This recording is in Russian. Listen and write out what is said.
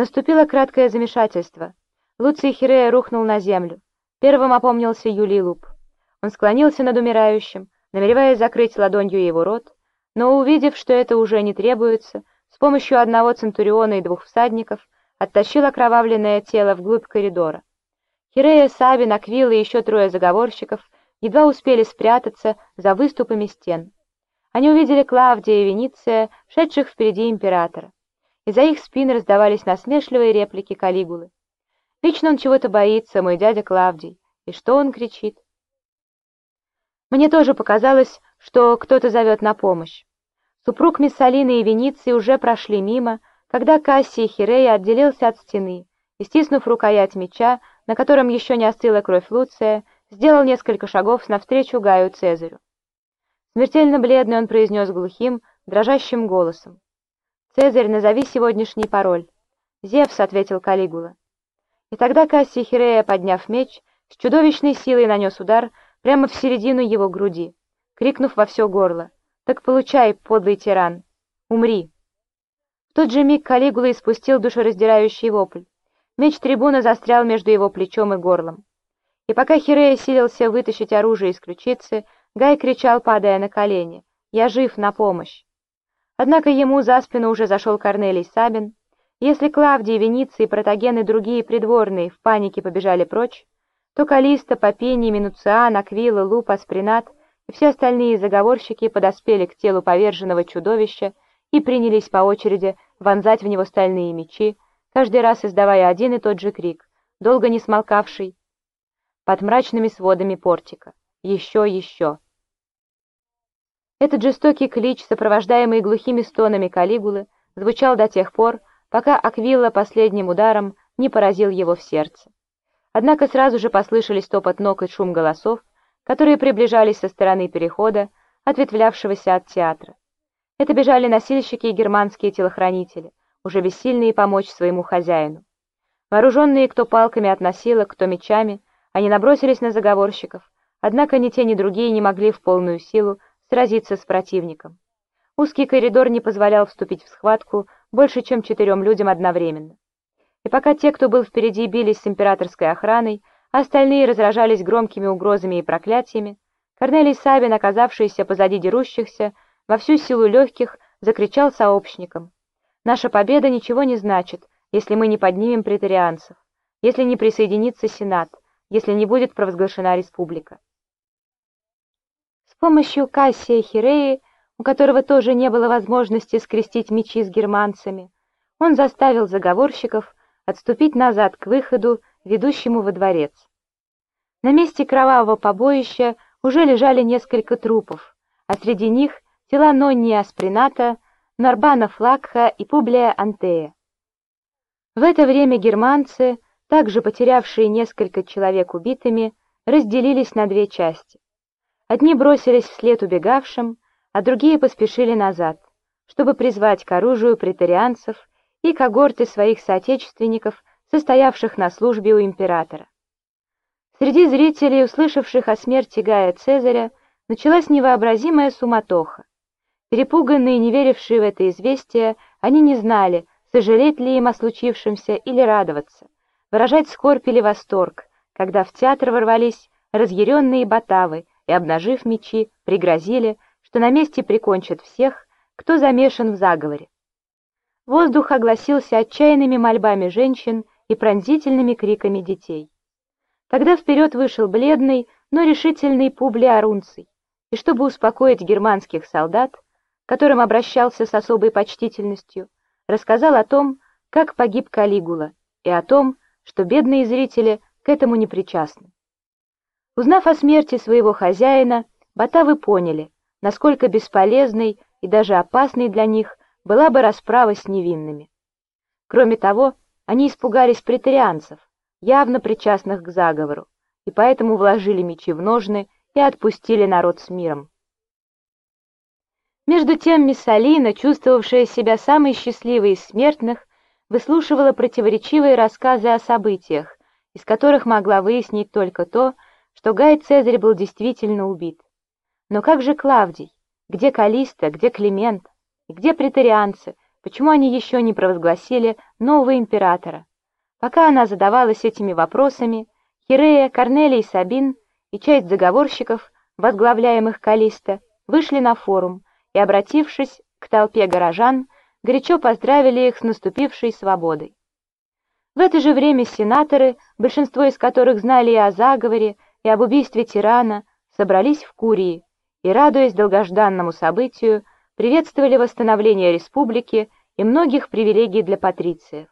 Наступило краткое замешательство. Луций Хирея рухнул на землю. Первым опомнился Юлий Луп. Он склонился над умирающим, намереваясь закрыть ладонью его рот, но, увидев, что это уже не требуется, с помощью одного центуриона и двух всадников оттащил окровавленное тело вглубь коридора. Хирея, Сабин, Аквил и еще трое заговорщиков едва успели спрятаться за выступами стен. Они увидели Клавдия и Вениция, шедших впереди императора. Из-за их спин раздавались насмешливые реплики Калигулы. «Лично он чего-то боится, мой дядя Клавдий. И что он кричит?» Мне тоже показалось, что кто-то зовет на помощь. Супруг Миссалины и Вениции уже прошли мимо, когда Кассий Хирея отделился от стены и, стиснув рукоять меча, на котором еще не остыла кровь Луция, сделал несколько шагов навстречу Гаю Цезарю. Смертельно бледный он произнес глухим, дрожащим голосом. «Цезарь, назови сегодняшний пароль». «Зевс», — ответил Калигула. И тогда Кассий Хирея, подняв меч, с чудовищной силой нанес удар прямо в середину его груди, крикнув во все горло. «Так получай, подлый тиран! Умри!» В тот же миг Калигула испустил душераздирающий вопль. Меч трибуна застрял между его плечом и горлом. И пока Хирея силился вытащить оружие из ключицы, Гай кричал, падая на колени, «Я жив, на помощь!» Однако ему за спину уже зашел Корнелий Сабин. Если Клавдий, Вениций, Протаген и другие придворные в панике побежали прочь, то Калиста, Попений, Минуциан, Аквила, Луп, Аспринат и все остальные заговорщики подоспели к телу поверженного чудовища и принялись по очереди вонзать в него стальные мечи, каждый раз издавая один и тот же крик, долго не смолкавший, под мрачными сводами портика. Еще, еще. Этот жестокий клич, сопровождаемый глухими стонами Калигулы, звучал до тех пор, пока Аквилла последним ударом не поразил его в сердце. Однако сразу же послышались топот ног и шум голосов, которые приближались со стороны перехода, ответвлявшегося от театра. Это бежали носильщики и германские телохранители, уже бессильные помочь своему хозяину. Вооруженные кто палками от носилок, кто мечами, они набросились на заговорщиков, однако ни те, ни другие не могли в полную силу сразиться с противником. Узкий коридор не позволял вступить в схватку больше, чем четырем людям одновременно. И пока те, кто был впереди, бились с императорской охраной, остальные разражались громкими угрозами и проклятиями, Корнелий Сабин, оказавшийся позади дерущихся, во всю силу легких, закричал сообщникам. «Наша победа ничего не значит, если мы не поднимем претарианцев, если не присоединится Сенат, если не будет провозглашена республика» помощью Кассия Хиреи, у которого тоже не было возможности скрестить мечи с германцами, он заставил заговорщиков отступить назад к выходу, ведущему во дворец. На месте кровавого побоища уже лежали несколько трупов, а среди них тела Нонни Асприната, Нарбана Флакха и Публия Антея. В это время германцы, также потерявшие несколько человек убитыми, разделились на две части. Одни бросились вслед убегавшим, а другие поспешили назад, чтобы призвать к оружию претарианцев и когорты своих соотечественников, состоявших на службе у императора. Среди зрителей, услышавших о смерти Гая Цезаря, началась невообразимая суматоха. Перепуганные, не верившие в это известие, они не знали, сожалеть ли им о случившемся или радоваться, выражать скорбь или восторг, когда в театр ворвались разъяренные батавы, и, обнажив мечи, пригрозили, что на месте прикончат всех, кто замешан в заговоре. Воздух огласился отчаянными мольбами женщин и пронзительными криками детей. Тогда вперед вышел бледный, но решительный Публий Арунций, и чтобы успокоить германских солдат, которым обращался с особой почтительностью, рассказал о том, как погиб Калигула, и о том, что бедные зрители к этому не причастны. Узнав о смерти своего хозяина, Батавы поняли, насколько бесполезной и даже опасной для них была бы расправа с невинными. Кроме того, они испугались претарианцев, явно причастных к заговору, и поэтому вложили мечи в ножны и отпустили народ с миром. Между тем Миссалина, чувствовавшая себя самой счастливой из смертных, выслушивала противоречивые рассказы о событиях, из которых могла выяснить только то, что Гай Цезарь был действительно убит. Но как же Клавдий? Где Калиста, где Климент? И где претарианцы, почему они еще не провозгласили нового императора. Пока она задавалась этими вопросами, Хирея, Корнелий Сабин и часть заговорщиков, возглавляемых Калиста, вышли на форум и, обратившись к толпе горожан, горячо поздравили их с наступившей свободой. В это же время сенаторы, большинство из которых знали и о заговоре, и об убийстве тирана, собрались в Курии и, радуясь долгожданному событию, приветствовали восстановление республики и многих привилегий для патрициев.